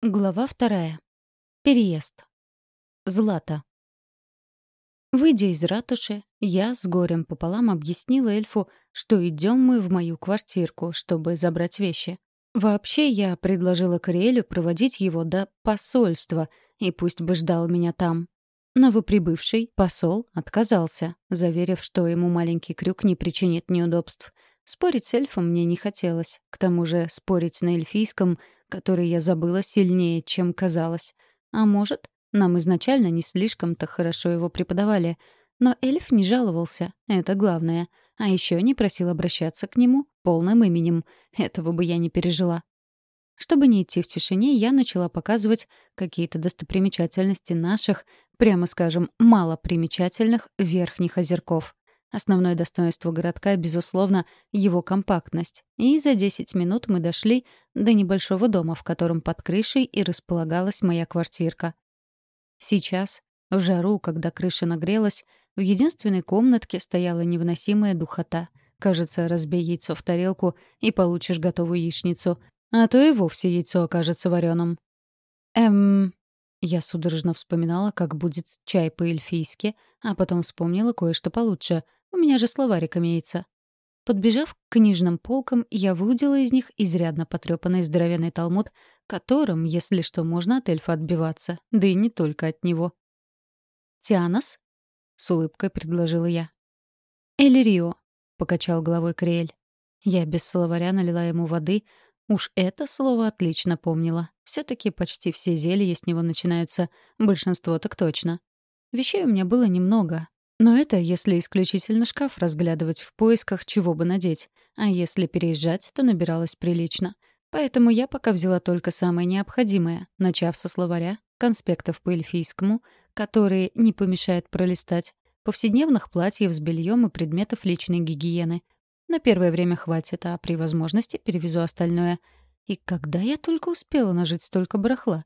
Глава вторая. Переезд. Злата. Выйдя из ратуши, я с горем пополам объяснила эльфу, что идем мы в мою квартирку, чтобы забрать вещи. Вообще, я предложила Кориэлю проводить его до посольства, и пусть бы ждал меня там. Новоприбывший посол отказался, заверив, что ему маленький крюк не причинит неудобств. Спорить с эльфом мне не хотелось. К тому же спорить на эльфийском — который я забыла сильнее, чем казалось. А может, нам изначально не слишком-то хорошо его преподавали. Но эльф не жаловался, это главное. А еще не просил обращаться к нему полным именем. Этого бы я не пережила. Чтобы не идти в тишине, я начала показывать какие-то достопримечательности наших, прямо скажем, малопримечательных верхних озерков. Основное достоинство городка, безусловно, его компактность. И за 10 минут мы дошли до небольшого дома, в котором под крышей и располагалась моя квартирка. Сейчас, в жару, когда крыша нагрелась, в единственной комнатке стояла невыносимая духота. Кажется, разбей яйцо в тарелку и получишь готовую яичницу, а то и вовсе яйцо окажется вареным. Эм... Я судорожно вспоминала, как будет чай по-эльфийски, а потом вспомнила кое-что получше — у меня же словарик имеется. Подбежав к книжным полкам, я выудила из них изрядно потрёпанный здоровенный талмуд, которым, если что, можно от эльфа отбиваться, да и не только от него. «Тианос?» — с улыбкой предложила я. «Элирио», — покачал головой Криэль. Я без словаря налила ему воды. Уж это слово отлично помнила. все таки почти все зелья с него начинаются, большинство так точно. Вещей у меня было немного, но это если исключительно шкаф разглядывать в поисках, чего бы надеть. А если переезжать, то набиралось прилично. Поэтому я пока взяла только самое необходимое, начав со словаря, конспектов по эльфийскому, которые не помешает пролистать, повседневных платьев с бельем и предметов личной гигиены. На первое время хватит, а при возможности перевезу остальное. И когда я только успела нажить столько барахла?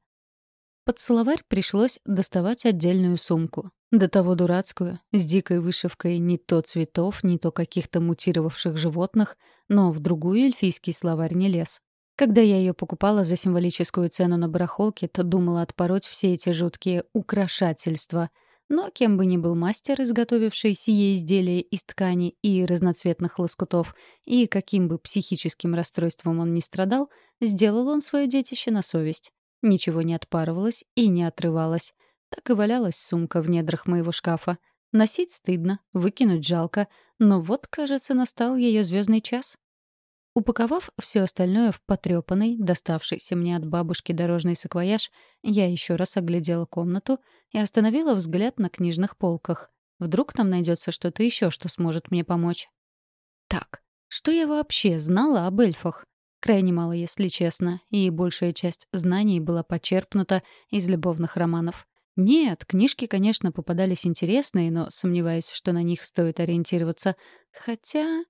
Под словарь пришлось доставать отдельную сумку. До того дурацкую, с дикой вышивкой не то цветов, не то каких-то мутировавших животных, но в другую эльфийский словарь не лез. Когда я ее покупала за символическую цену на барахолке, то думала отпороть все эти жуткие украшательства. Но кем бы ни был мастер, изготовивший сие изделия из ткани и разноцветных лоскутов, и каким бы психическим расстройством он ни страдал, сделал он свое детище на совесть. Ничего не отпарывалось и не отрывалось. Так и валялась сумка в недрах моего шкафа. Носить стыдно, выкинуть жалко, но вот, кажется, настал ее звездный час. Упаковав все остальное в потрепанный, доставшийся мне от бабушки дорожный саквояж, я еще раз оглядела комнату и остановила взгляд на книжных полках. Вдруг там найдется что-то еще, что сможет мне помочь. Так, что я вообще знала об эльфах? Крайне мало, если честно, и большая часть знаний была почерпнута из любовных романов. Нет, книжки, конечно, попадались интересные, но сомневаюсь, что на них стоит ориентироваться. Хотя...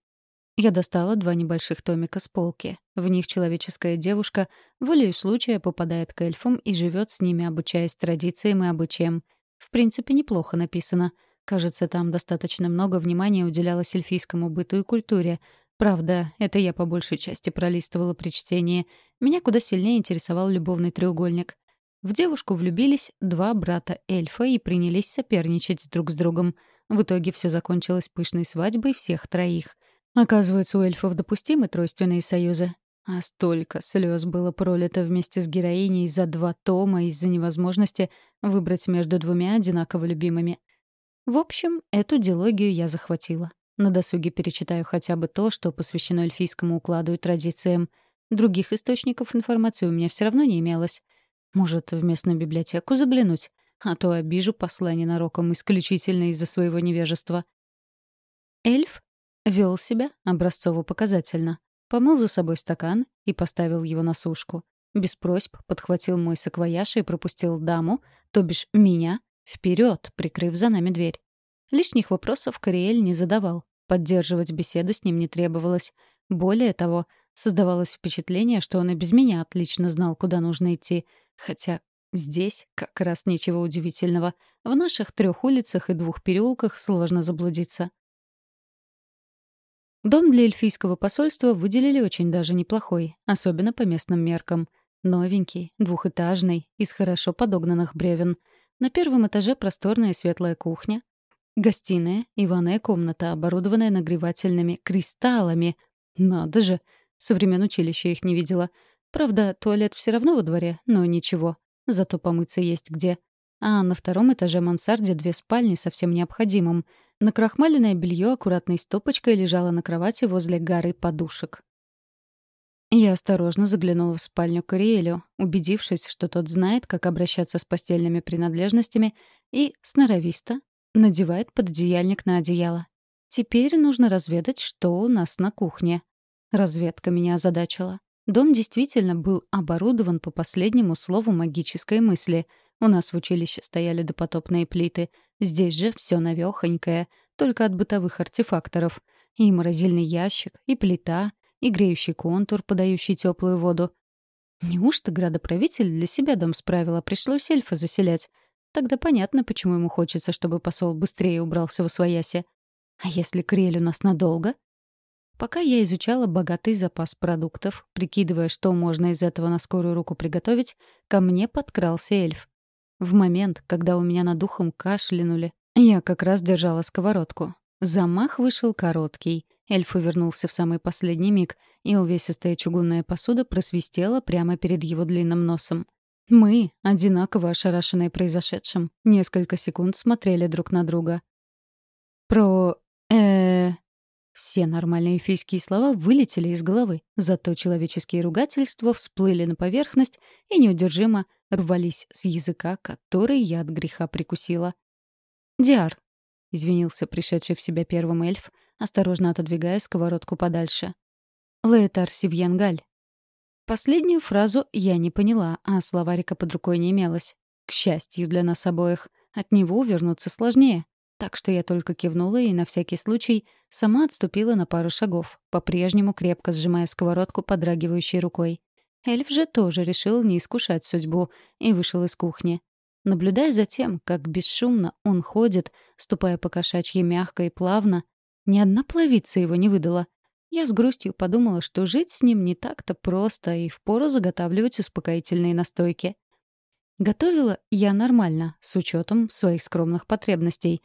Я достала два небольших томика с полки. В них человеческая девушка волею случая попадает к эльфам и живет с ними, обучаясь традициям и обычаям. В принципе, неплохо написано. Кажется, там достаточно много внимания уделялось эльфийскому быту и культуре — Правда, это я по большей части пролистывала при чтении. Меня куда сильнее интересовал любовный треугольник. В девушку влюбились два брата-эльфа и принялись соперничать друг с другом. В итоге все закончилось пышной свадьбой всех троих. Оказывается, у эльфов допустимы тройственные союзы. А столько слез было пролито вместе с героиней за два тома из-за невозможности выбрать между двумя одинаково любимыми. В общем, эту дилогию я захватила. На досуге перечитаю хотя бы то, что посвящено эльфийскому укладу и традициям. Других источников информации у меня все равно не имелось. Может, в местную библиотеку заглянуть? А то обижу посла ненароком исключительно из-за своего невежества. Эльф вел себя образцово-показательно. Помыл за собой стакан и поставил его на сушку. Без просьб подхватил мой саквояж и пропустил даму, то бишь меня, вперед, прикрыв за нами дверь. Лишних вопросов Кориэль не задавал. Поддерживать беседу с ним не требовалось. Более того, создавалось впечатление, что он и без меня отлично знал, куда нужно идти. Хотя здесь как раз ничего удивительного. В наших трех улицах и двух переулках сложно заблудиться. Дом для эльфийского посольства выделили очень даже неплохой, особенно по местным меркам. Новенький, двухэтажный, из хорошо подогнанных бревен. На первом этаже просторная светлая кухня. Гостиная и ванная комната, оборудованная нагревательными кристаллами. Надо же! Со времен училища их не видела. Правда, туалет все равно во дворе, но ничего. Зато помыться есть где. А на втором этаже мансарде две спальни со всем необходимым. Накрахмаленное белье аккуратной стопочкой лежало на кровати возле горы подушек. Я осторожно заглянула в спальню к убедившись, что тот знает, как обращаться с постельными принадлежностями, и сноровисто надевает пододеяльник на одеяло. Теперь нужно разведать, что у нас на кухне. Разведка меня озадачила. Дом действительно был оборудован по последнему слову магической мысли. У нас в училище стояли допотопные плиты. Здесь же все навёхонькое, только от бытовых артефакторов. И морозильный ящик, и плита, и греющий контур, подающий теплую воду. Неужто градоправитель для себя дом справил, а пришлось эльфа заселять? Тогда понятно, почему ему хочется, чтобы посол быстрее убрался в освояси. А если Крель у нас надолго? Пока я изучала богатый запас продуктов, прикидывая, что можно из этого на скорую руку приготовить, ко мне подкрался эльф. В момент, когда у меня над духом кашлянули, я как раз держала сковородку. Замах вышел короткий, Эльф увернулся в самый последний миг, и увесистая чугунная посуда просвистела прямо перед его длинным носом. Мы, одинаково ошарашенные произошедшим, несколько секунд смотрели друг на друга. Про... э Все нормальные фийские слова вылетели из головы, зато человеческие ругательства всплыли на поверхность и неудержимо рвались с языка, который я от греха прикусила. «Диар», — извинился пришедший в себя первым эльф, осторожно отодвигая сковородку подальше. «Лейтар Сивьянгаль». Последнюю фразу я не поняла, а словарика под рукой не имелось. К счастью для нас обоих, от него увернуться сложнее. Так что я только кивнула и на всякий случай сама отступила на пару шагов, по-прежнему крепко сжимая сковородку подрагивающей рукой. Эльф же тоже решил не искушать судьбу и вышел из кухни. Наблюдая за тем, как бесшумно он ходит, ступая по кошачьи мягко и плавно, ни одна плавица его не выдала. Я с грустью подумала, что жить с ним не так-то просто и впору заготавливать успокоительные настойки. Готовила я нормально, с учетом своих скромных потребностей.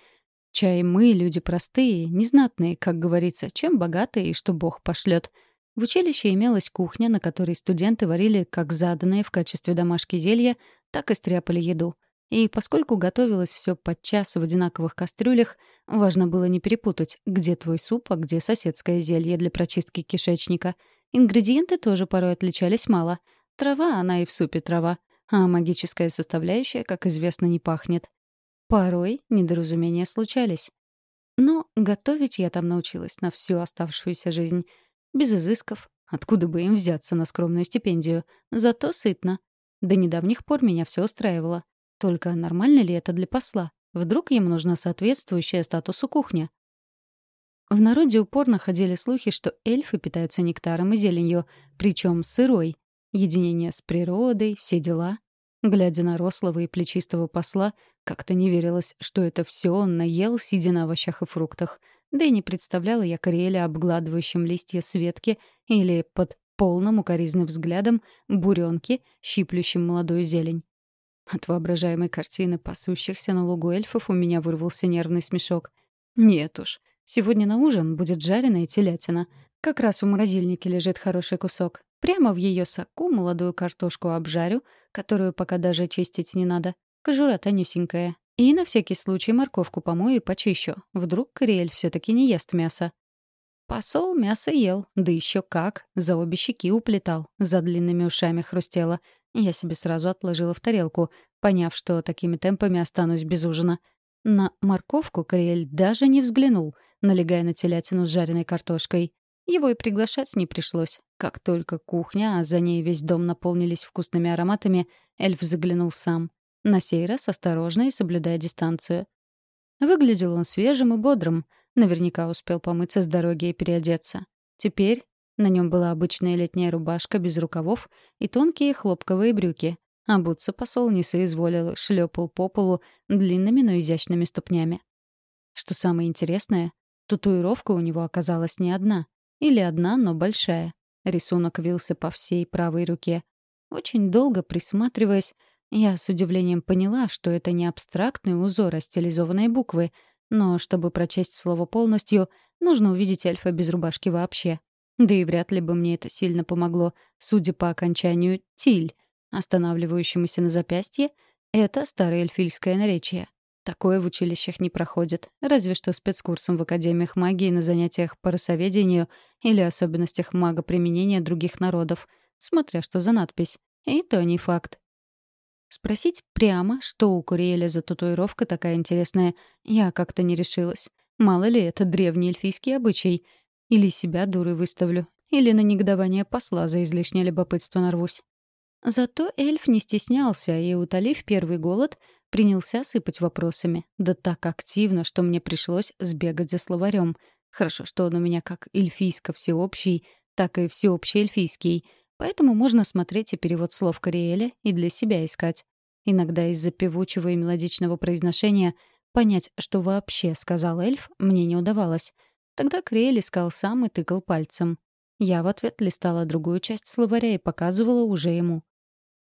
Чай мы, люди простые, незнатные, как говорится, чем богатые и что Бог пошлет. В училище имелась кухня, на которой студенты варили как заданные в качестве домашки зелья, так и стряпали еду — и поскольку готовилось все подчас в одинаковых кастрюлях, важно было не перепутать, где твой суп, а где соседское зелье для прочистки кишечника. Ингредиенты тоже порой отличались мало. Трава, она и в супе трава, а магическая составляющая, как известно, не пахнет. Порой недоразумения случались. Но готовить я там научилась на всю оставшуюся жизнь. Без изысков. Откуда бы им взяться на скромную стипендию? Зато сытно. До недавних пор меня все устраивало. Только нормально ли это для посла? Вдруг ему нужна соответствующая статусу кухня? В народе упорно ходили слухи, что эльфы питаются нектаром и зеленью, причем сырой. Единение с природой, все дела. Глядя на рослого и плечистого посла, как-то не верилось, что это все он наел, сидя на овощах и фруктах. Да и не представляла я Кориэля обгладывающим листья с ветки или под полным укоризным взглядом буренки, щиплющим молодую зелень. От воображаемой картины пасущихся на лугу эльфов у меня вырвался нервный смешок. Нет уж, сегодня на ужин будет жареная телятина. Как раз в морозильнике лежит хороший кусок. Прямо в ее соку молодую картошку обжарю, которую пока даже чистить не надо. Кожура тонюсенькая. И на всякий случай морковку помою и почищу. Вдруг Кориэль все таки не ест мясо. Посол мясо ел, да еще как, за обе щеки уплетал, за длинными ушами хрустело — я себе сразу отложила в тарелку, поняв, что такими темпами останусь без ужина. На морковку Кориэль даже не взглянул, налегая на телятину с жареной картошкой. Его и приглашать не пришлось. Как только кухня, а за ней весь дом наполнились вкусными ароматами, эльф заглянул сам. На сей раз осторожно и соблюдая дистанцию. Выглядел он свежим и бодрым. Наверняка успел помыться с дороги и переодеться. Теперь на нем была обычная летняя рубашка без рукавов и тонкие хлопковые брюки. Обуться посол не соизволил, шлепал по полу длинными, но изящными ступнями. Что самое интересное, татуировка у него оказалась не одна. Или одна, но большая. Рисунок вился по всей правой руке. Очень долго присматриваясь, я с удивлением поняла, что это не абстрактный узор, а стилизованные буквы. Но чтобы прочесть слово полностью, нужно увидеть эльфа без рубашки вообще. Да и вряд ли бы мне это сильно помогло, судя по окончанию «тиль», останавливающемуся на запястье, это староэльфийское наречие. Такое в училищах не проходит, разве что спецкурсом в академиях магии на занятиях по росоведению или особенностях магоприменения других народов, смотря что за надпись. И то не факт. Спросить прямо, что у Куриэля за татуировка такая интересная, я как-то не решилась. Мало ли, это древний эльфийский обычай. Или себя дурой выставлю, или на негодование посла за излишнее любопытство нарвусь. Зато эльф не стеснялся и, утолив первый голод, принялся сыпать вопросами. Да так активно, что мне пришлось сбегать за словарем. Хорошо, что он у меня как эльфийско-всеобщий, так и всеобщий эльфийский. Поэтому можно смотреть и перевод слов Кориэля, и для себя искать. Иногда из-за певучего и мелодичного произношения понять, что вообще сказал эльф, мне не удавалось. Тогда Криэль искал сам и тыкал пальцем. Я в ответ листала другую часть словаря и показывала уже ему.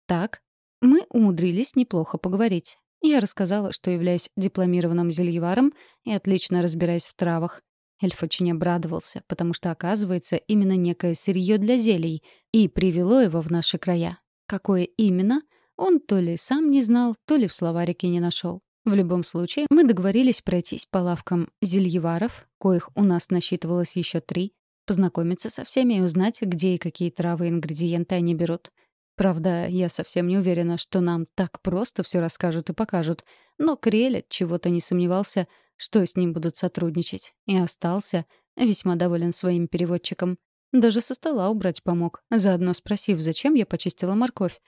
Так, мы умудрились неплохо поговорить. Я рассказала, что являюсь дипломированным зельеваром и отлично разбираюсь в травах. Эльф очень обрадовался, потому что, оказывается, именно некое сырье для зелий и привело его в наши края. Какое именно, он то ли сам не знал, то ли в словарике не нашел. В любом случае, мы договорились пройтись по лавкам зельеваров, коих у нас насчитывалось еще три, познакомиться со всеми и узнать, где и какие травы и ингредиенты они берут. Правда, я совсем не уверена, что нам так просто все расскажут и покажут, но Крель чего-то не сомневался, что с ним будут сотрудничать, и остался весьма доволен своим переводчиком. Даже со стола убрать помог, заодно спросив, зачем я почистила морковь.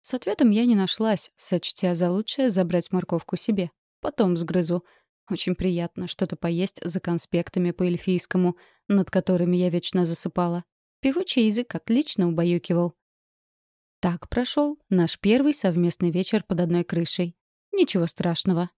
С ответом я не нашлась, сочтя за лучшее забрать морковку себе. Потом сгрызу. Очень приятно что-то поесть за конспектами по эльфийскому, над которыми я вечно засыпала. Певучий язык отлично убаюкивал. Так прошел наш первый совместный вечер под одной крышей. Ничего страшного.